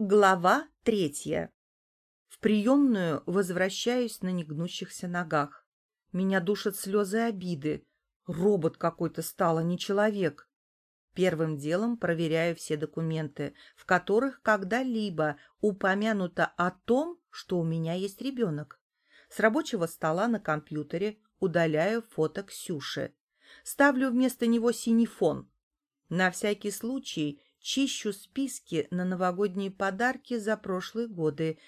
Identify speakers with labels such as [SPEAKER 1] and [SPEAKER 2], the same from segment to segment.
[SPEAKER 1] Глава третья. В приемную возвращаюсь на негнущихся ногах. Меня душат слезы обиды. Робот какой-то стал, а не человек. Первым делом проверяю все документы, в которых когда-либо упомянуто о том, что у меня есть ребенок. С рабочего стола на компьютере удаляю фото Ксюши. Ставлю вместо него синий фон. На всякий случай чищу списки на новогодние подарки за прошлые годы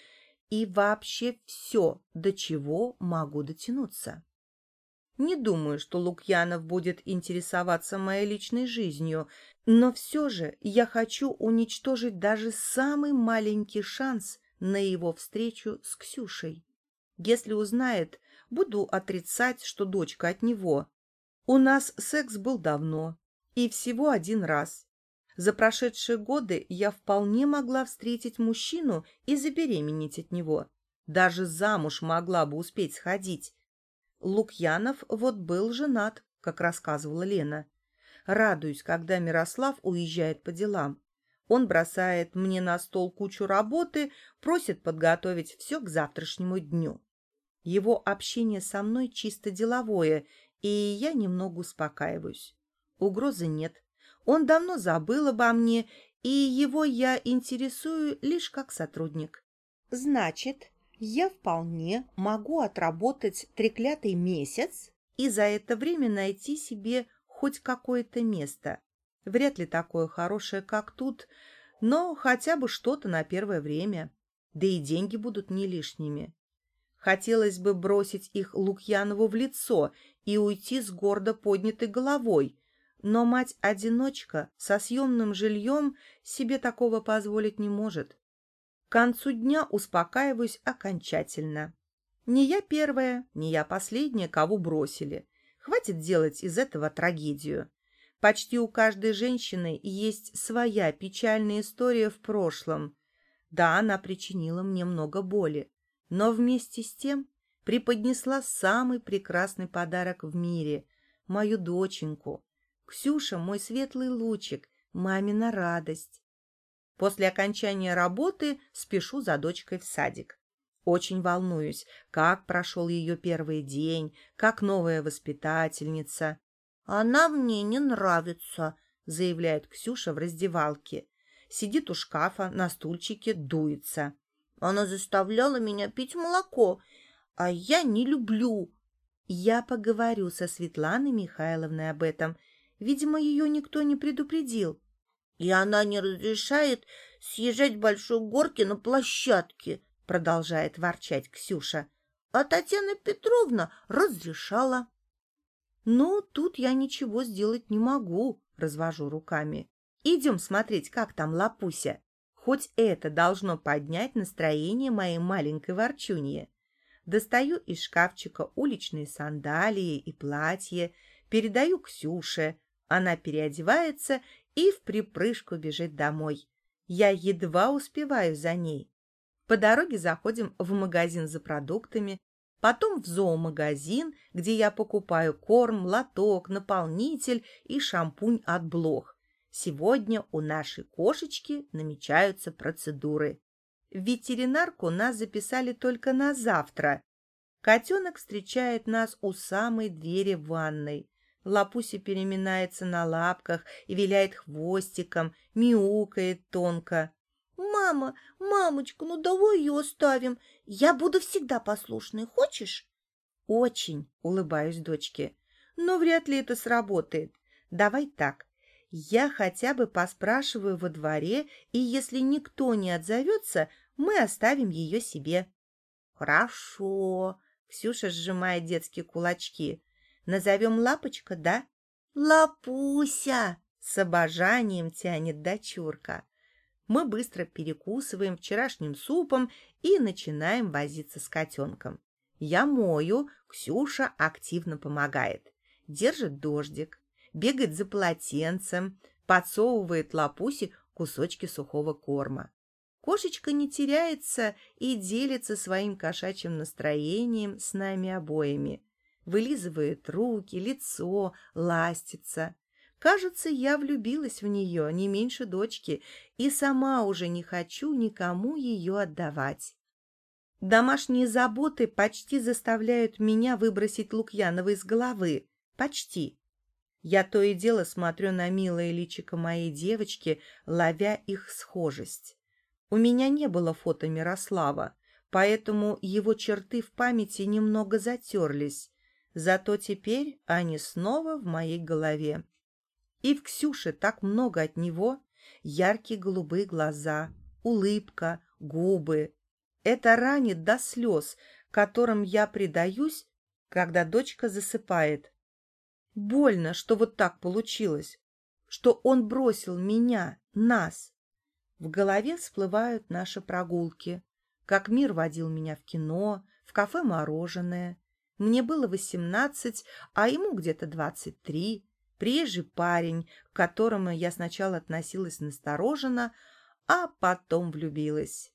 [SPEAKER 1] и вообще все, до чего могу дотянуться. Не думаю, что Лукьянов будет интересоваться моей личной жизнью, но все же я хочу уничтожить даже самый маленький шанс на его встречу с Ксюшей. Если узнает, буду отрицать, что дочка от него. У нас секс был давно и всего один раз. За прошедшие годы я вполне могла встретить мужчину и забеременеть от него. Даже замуж могла бы успеть сходить. Лукьянов вот был женат, как рассказывала Лена. Радуюсь, когда Мирослав уезжает по делам. Он бросает мне на стол кучу работы, просит подготовить все к завтрашнему дню. Его общение со мной чисто деловое, и я немного успокаиваюсь. Угрозы нет, он давно забыл обо мне, и его я интересую лишь как сотрудник. Значит, я вполне могу отработать треклятый месяц и за это время найти себе хоть какое-то место. Вряд ли такое хорошее, как тут, но хотя бы что-то на первое время. Да и деньги будут не лишними. Хотелось бы бросить их Лукьянову в лицо и уйти с гордо поднятой головой, но мать-одиночка со съемным жильем себе такого позволить не может. К концу дня успокаиваюсь окончательно. Не я первая, не я последняя, кого бросили. Хватит делать из этого трагедию. Почти у каждой женщины есть своя печальная история в прошлом. Да, она причинила мне много боли, но вместе с тем преподнесла самый прекрасный подарок в мире — мою доченьку, Ксюша — мой светлый лучик, мамина радость. После окончания работы спешу за дочкой в садик. Очень волнуюсь, как прошел ее первый день, как новая воспитательница. «Она мне не нравится», — заявляет Ксюша в раздевалке. Сидит у шкафа на стульчике, дуется. «Она заставляла меня пить молоко, а я не люблю». Я поговорю со Светланой Михайловной об этом Видимо, ее никто не предупредил. И она не разрешает съезжать с большой горки на площадке, продолжает ворчать Ксюша. А Татьяна Петровна разрешала. Ну, тут я ничего сделать не могу, развожу руками. Идем смотреть, как там Лапуся. Хоть это должно поднять настроение моей маленькой ворчуньи. Достаю из шкафчика уличные сандалии и платье, передаю Ксюше, она переодевается и в припрыжку бежит домой. Я едва успеваю за ней. По дороге заходим в магазин за продуктами, потом в зоомагазин, где я покупаю корм, лоток, наполнитель и шампунь от блох. Сегодня у нашей кошечки намечаются процедуры. В ветеринарку нас записали только на завтра. Котенок встречает нас у самой двери ванной. Лапуся переминается на лапках и виляет хвостиком, мяукает тонко. «Мама, мамочка, ну давай ее оставим. Я буду всегда послушной. Хочешь?» «Очень», — улыбаюсь дочке. «Но вряд ли это сработает. Давай так. Я хотя бы поспрашиваю во дворе, и если никто не отзовется, мы оставим ее себе». «Хорошо», — Ксюша сжимает детские кулачки. Назовем Лапочка, да? Лапуся! С обожанием тянет дочурка. Мы быстро перекусываем вчерашним супом и начинаем возиться с котенком. Я мою, Ксюша активно помогает. Держит дождик, бегает за полотенцем, подсовывает лапусе кусочки сухого корма. Кошечка не теряется и делится своим кошачьим настроением с нами обоими вылизывает руки, лицо, ластится. Кажется, я влюбилась в нее не меньше дочки и сама уже не хочу никому ее отдавать. Домашние заботы почти заставляют меня выбросить Лукьянова из головы. Почти. Я то и дело смотрю на милое личико моей девочки, ловя их схожесть. У меня не было фото Мирослава, поэтому его черты в памяти немного затерлись, зато теперь они снова в моей голове. И в Ксюше так много от него, яркие голубые глаза, улыбка, губы. Это ранит до слез, которым я предаюсь, когда дочка засыпает. Больно, что вот так получилось, что он бросил меня, нас. В голове всплывают наши прогулки, как мир водил меня в кино, в кафе «Мороженое». Мне было восемнадцать, а ему где-то двадцать три. Приезжий парень, к которому я сначала относилась настороженно, а потом влюбилась.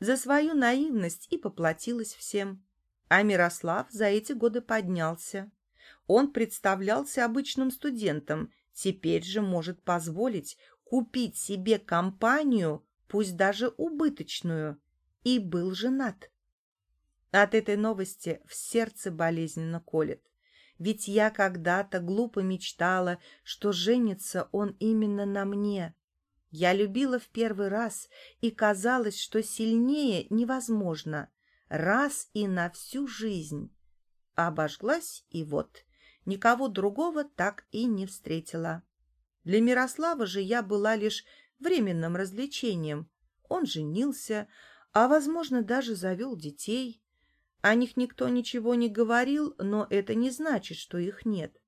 [SPEAKER 1] За свою наивность и поплатилась всем. А Мирослав за эти годы поднялся. Он представлялся обычным студентом, теперь же может позволить купить себе компанию, пусть даже убыточную, и был женат. От этой новости в сердце болезненно колет. Ведь я когда-то глупо мечтала, что женится он именно на мне. Я любила в первый раз, и казалось, что сильнее невозможно. Раз и на всю жизнь. Обожглась, и вот, никого другого так и не встретила. Для Мирослава же я была лишь временным развлечением. Он женился, а, возможно, даже завел детей. О них никто ничего не говорил, но это не значит, что их нет.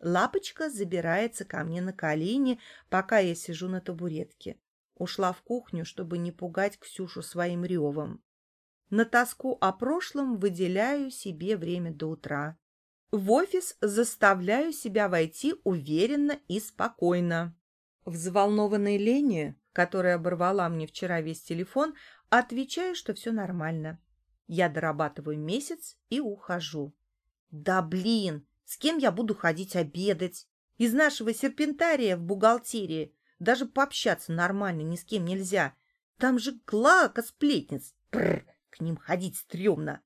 [SPEAKER 1] Лапочка забирается ко мне на колени, пока я сижу на табуретке. Ушла в кухню, чтобы не пугать Ксюшу своим ревом. На тоску о прошлом выделяю себе время до утра. В офис заставляю себя войти уверенно и спокойно. Взволнованной Лене, которая оборвала мне вчера весь телефон, отвечаю, что все нормально. Я дорабатываю месяц и ухожу. Да блин, с кем я буду ходить обедать? Из нашего серпентария в бухгалтерии даже пообщаться нормально ни с кем нельзя. Там же клака сплетниц. Бррр, к ним ходить стрёмно.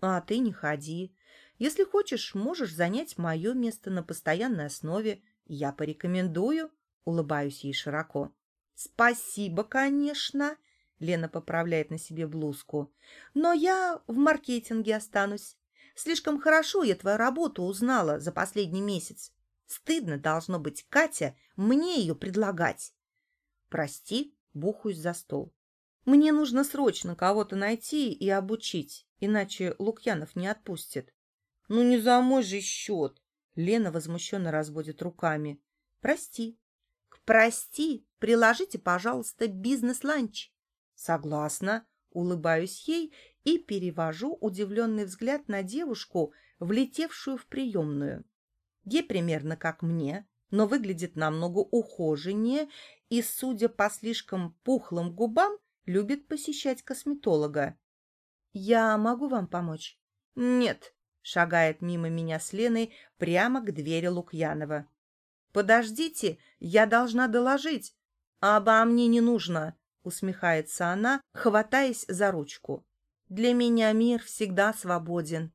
[SPEAKER 1] А ты не ходи. Если хочешь, можешь занять мое место на постоянной основе. Я порекомендую, улыбаюсь ей широко. Спасибо, конечно, Лена поправляет на себе блузку. Но я в маркетинге останусь. Слишком хорошо я твою работу узнала за последний месяц. Стыдно должно быть, Катя, мне ее предлагать. Прости, бухаюсь за стол. Мне нужно срочно кого-то найти и обучить, иначе Лукьянов не отпустит. Ну не за мой же счет. Лена возмущенно разводит руками. Прости. К прости приложите, пожалуйста, бизнес-ланч. Согласна. Улыбаюсь ей и перевожу удивленный взгляд на девушку, влетевшую в приемную. Ей примерно как мне, но выглядит намного ухоженнее и, судя по слишком пухлым губам, любит посещать косметолога. «Я могу вам помочь?» «Нет», шагает мимо меня с Леной прямо к двери Лукьянова. «Подождите, я должна доложить». «Обо мне не нужно», — усмехается она, хватаясь за ручку. «Для меня мир всегда свободен».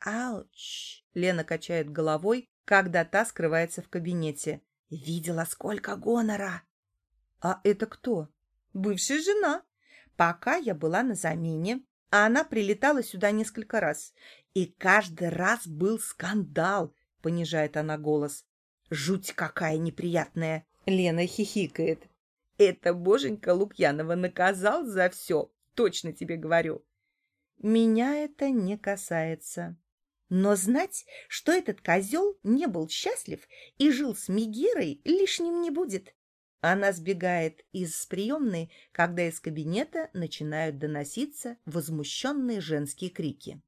[SPEAKER 1] «Ауч!» — Лена качает головой, когда та скрывается в кабинете. «Видела, сколько гонора!» «А это кто?» «Бывшая жена. Пока я была на замене, а она прилетала сюда несколько раз. И каждый раз был скандал, понижает она голос. Жуть какая неприятная. Лена хихикает. Это боженька Лукьянова наказал за все, точно тебе говорю. Меня это не касается. Но знать, что этот козел не был счастлив и жил с Мегерой, лишним не будет. Она сбегает из приемной, когда из кабинета начинают доноситься возмущенные женские крики.